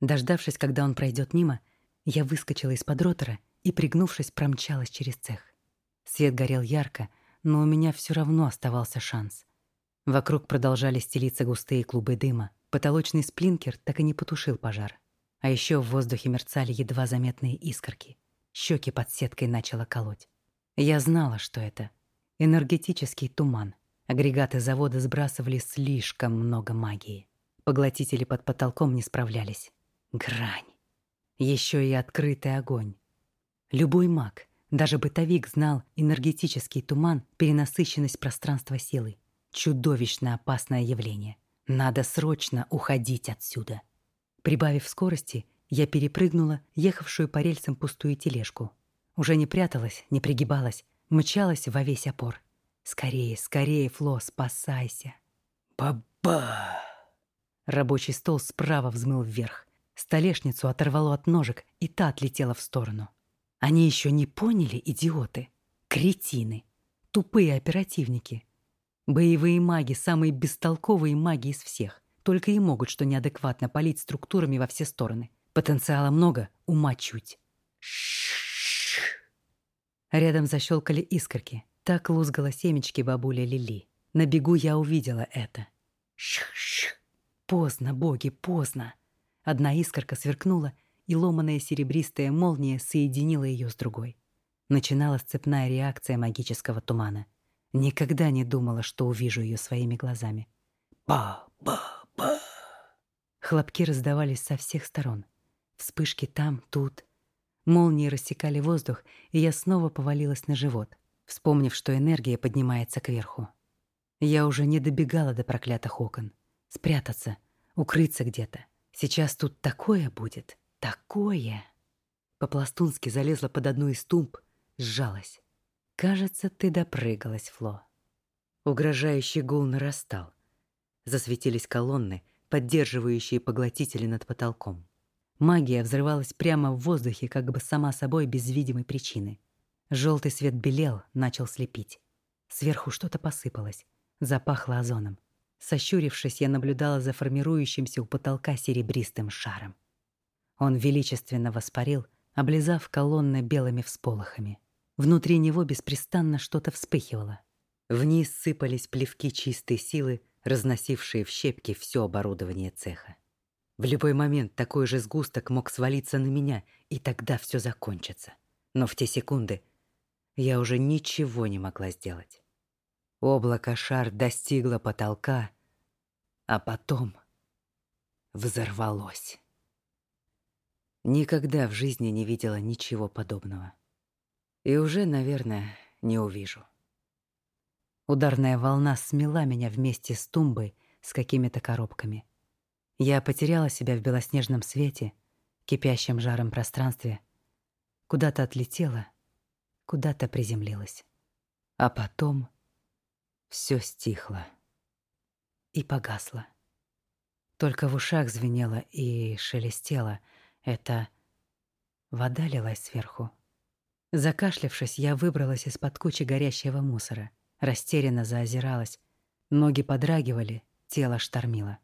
Дождавшись, когда он пройдет мимо, я выскочила из-под ротора и, пригнувшись, промчалась через цех. Свет горел ярко, но у меня все равно оставался шанс. Вокруг продолжали стелиться густые клубы дыма. Потолочный сплинкер так и не потушил пожар. А еще в воздухе мерцали едва заметные искорки. Щеки под сеткой начало колоть. Я знала, что это. Энергетический туман. Агрегаты завода сбрасывали слишком много магии. Поглотители под потолком не справлялись. Грань. Еще и открытый огонь. Любой маг, даже бытовик знал энергетический туман, перенасыщенность пространства силой. Чудовищно опасное явление. Надо срочно уходить отсюда. Прибавив скорости, я перепрыгнула ехавшую по рельсам пустую тележку. Уже не пряталась, не пригибалась, мчалась во весь опор. Скорее, скорее, Фло, спасайся. Баба! Рабочий стол справа взмыл вверх. Столешницу оторвало от ножек, и та отлетела в сторону. Они еще не поняли, идиоты. Кретины. Тупые оперативники. Боевые маги — самые бестолковые маги из всех. Только и могут что неадекватно палить структурами во все стороны. Потенциала много, ума чуть. Рядом защелкали искорки. Так лузгала семечки бабуля Лили. На бегу я увидела это. Поздно, боги, поздно. Одна искорка сверкнула, и ломаная серебристая молния соединила ее с другой. Начиналась цепная реакция магического тумана. Никогда не думала, что увижу ее своими глазами. Ба-ба-ба! Хлопки раздавались со всех сторон. Вспышки там, тут. Молнии рассекали воздух, и я снова повалилась на живот, вспомнив, что энергия поднимается кверху. Я уже не добегала до проклятых окон. Спрятаться, укрыться где-то. Сейчас тут такое будет, такое. По-пластунски залезла под одну из тумб, сжалась. Кажется, ты допрыгалась, Фло. Угрожающий гул нарастал. Засветились колонны, поддерживающие поглотители над потолком. Магия взрывалась прямо в воздухе, как бы сама собой без видимой причины. Желтый свет белел, начал слепить. Сверху что-то посыпалось, запахло озоном. Сощурившись, я наблюдала за формирующимся у потолка серебристым шаром. Он величественно воспарил, облизав колонны белыми всполохами. Внутри него беспрестанно что-то вспыхивало. Вниз сыпались плевки чистой силы, разносившие в щепки все оборудование цеха. В любой момент такой же сгусток мог свалиться на меня, и тогда все закончится. Но в те секунды я уже ничего не могла сделать. Облако-шар достигло потолка, а потом взорвалось. Никогда в жизни не видела ничего подобного. И уже, наверное, не увижу. Ударная волна смела меня вместе с тумбой с какими-то коробками. Я потеряла себя в белоснежном свете, кипящем жаром пространстве, куда-то отлетела, куда-то приземлилась. А потом все стихло и погасло. Только в ушах звенело и шелестело. Это вода лилась сверху. Закашлявшись, я выбралась из-под кучи горящего мусора, растерянно заозиралась. Ноги подрагивали, тело штормило.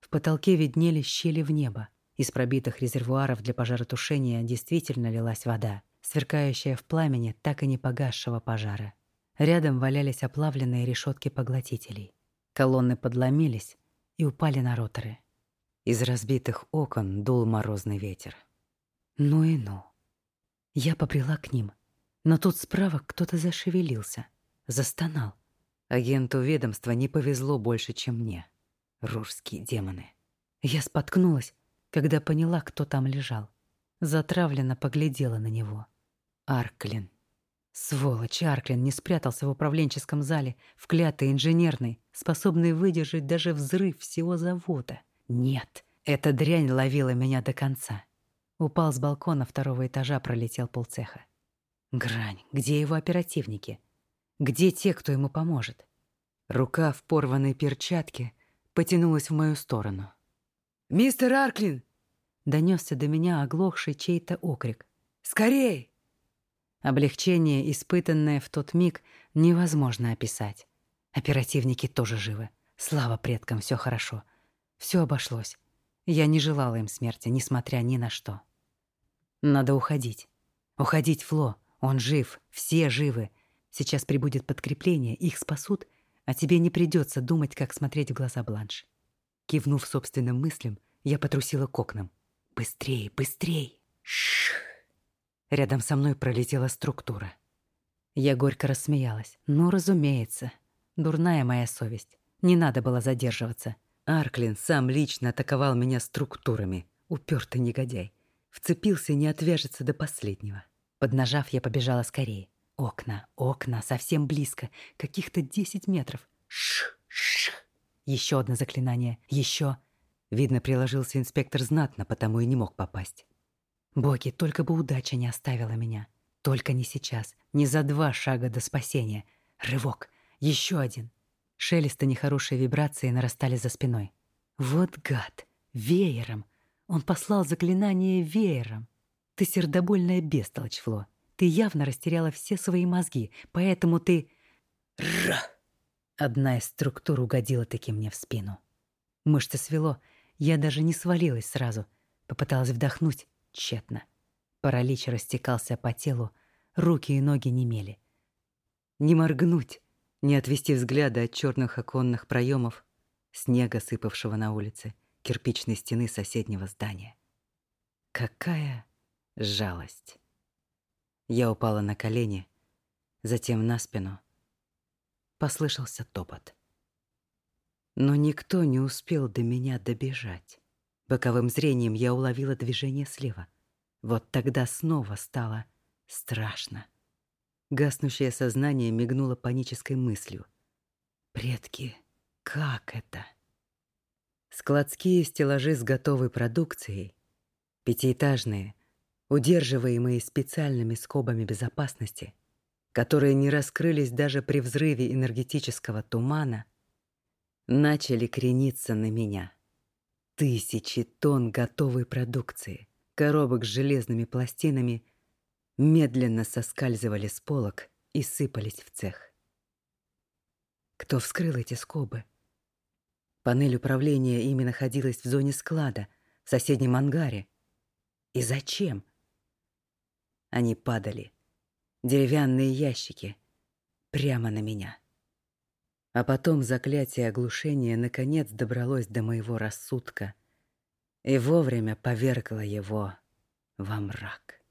В потолке виднелись щели в небо. Из пробитых резервуаров для пожаротушения действительно лилась вода, сверкающая в пламени так и не погасшего пожара. Рядом валялись оплавленные решетки поглотителей. Колонны подломились и упали на роторы. Из разбитых окон дул морозный ветер. Ну и ну. Я побрела к ним, но тут справа кто-то зашевелился, застонал. Агенту ведомства не повезло больше, чем мне. Рурские демоны. Я споткнулась, когда поняла, кто там лежал. Затравленно поглядела на него. Арклин. Сволочь Арклин не спрятался в управленческом зале, в клятой инженерной, способной выдержать даже взрыв всего завода. Нет, эта дрянь ловила меня до конца. Упал с балкона второго этажа, пролетел полцеха. Грань, где его оперативники? Где те, кто ему поможет? Рука в порванной перчатке потянулась в мою сторону. «Мистер Арклин!» — донесся до меня оглохший чей-то окрик. «Скорей!» Облегчение, испытанное в тот миг, невозможно описать. Оперативники тоже живы. Слава предкам, все хорошо. Все обошлось. Я не желала им смерти, несмотря ни на что. Надо уходить. Уходить, Фло. Он жив, все живы. Сейчас прибудет подкрепление, их спасут, а тебе не придется думать, как смотреть в глаза Бланш. Кивнув собственным мыслям, я потрусила к окнам. «Быстрей, быстрей!» Шш. Рядом со мной пролетела структура. Я горько рассмеялась. «Ну, разумеется. Дурная моя совесть. Не надо было задерживаться. Арклин сам лично атаковал меня структурами. Упертый негодяй. Вцепился и не отвяжется до последнего. Поднажав, я побежала скорее. Окна, окна, совсем близко. Каких-то десять метров. Ш, ш. Еще одно заклинание. Еще. Видно, приложился инспектор знатно, потому и не мог попасть. Боги, только бы удача не оставила меня. Только не сейчас. Не за два шага до спасения. Рывок. Еще один. Шелест и нехорошие вибрации нарастали за спиной. Вот гад. Веером. Он послал заклинание веером. Ты сердобольная бестолочь, Фло. Ты явно растеряла все свои мозги, поэтому ты... Ра! Одна из структур угодила таки мне в спину. Мышцы свело, я даже не свалилась сразу. Попыталась вдохнуть, тщетно. Паралич растекался по телу, руки и ноги немели. Не моргнуть, не отвести взгляда от черных оконных проемов, снега, сыпавшего на улице, кирпичной стены соседнего здания. Какая жалость. Я упала на колени, затем на спину. Послышался топот. Но никто не успел до меня добежать. Боковым зрением я уловила движение слева. Вот тогда снова стало страшно. Гаснущее сознание мигнуло панической мыслью. Предки, как это? Складские стеллажи с готовой продукцией, пятиэтажные, удерживаемые специальными скобами безопасности, которые не раскрылись даже при взрыве энергетического тумана, начали крениться на меня. Тысячи тонн готовой продукции, коробок с железными пластинами медленно соскальзывали с полок и сыпались в цех. Кто вскрыл эти скобы? Панель управления ими находилась в зоне склада, в соседнем ангаре. И зачем? Они падали. Деревянные ящики. Прямо на меня. А потом заклятие оглушения наконец добралось до моего рассудка и вовремя повергло его во мрак.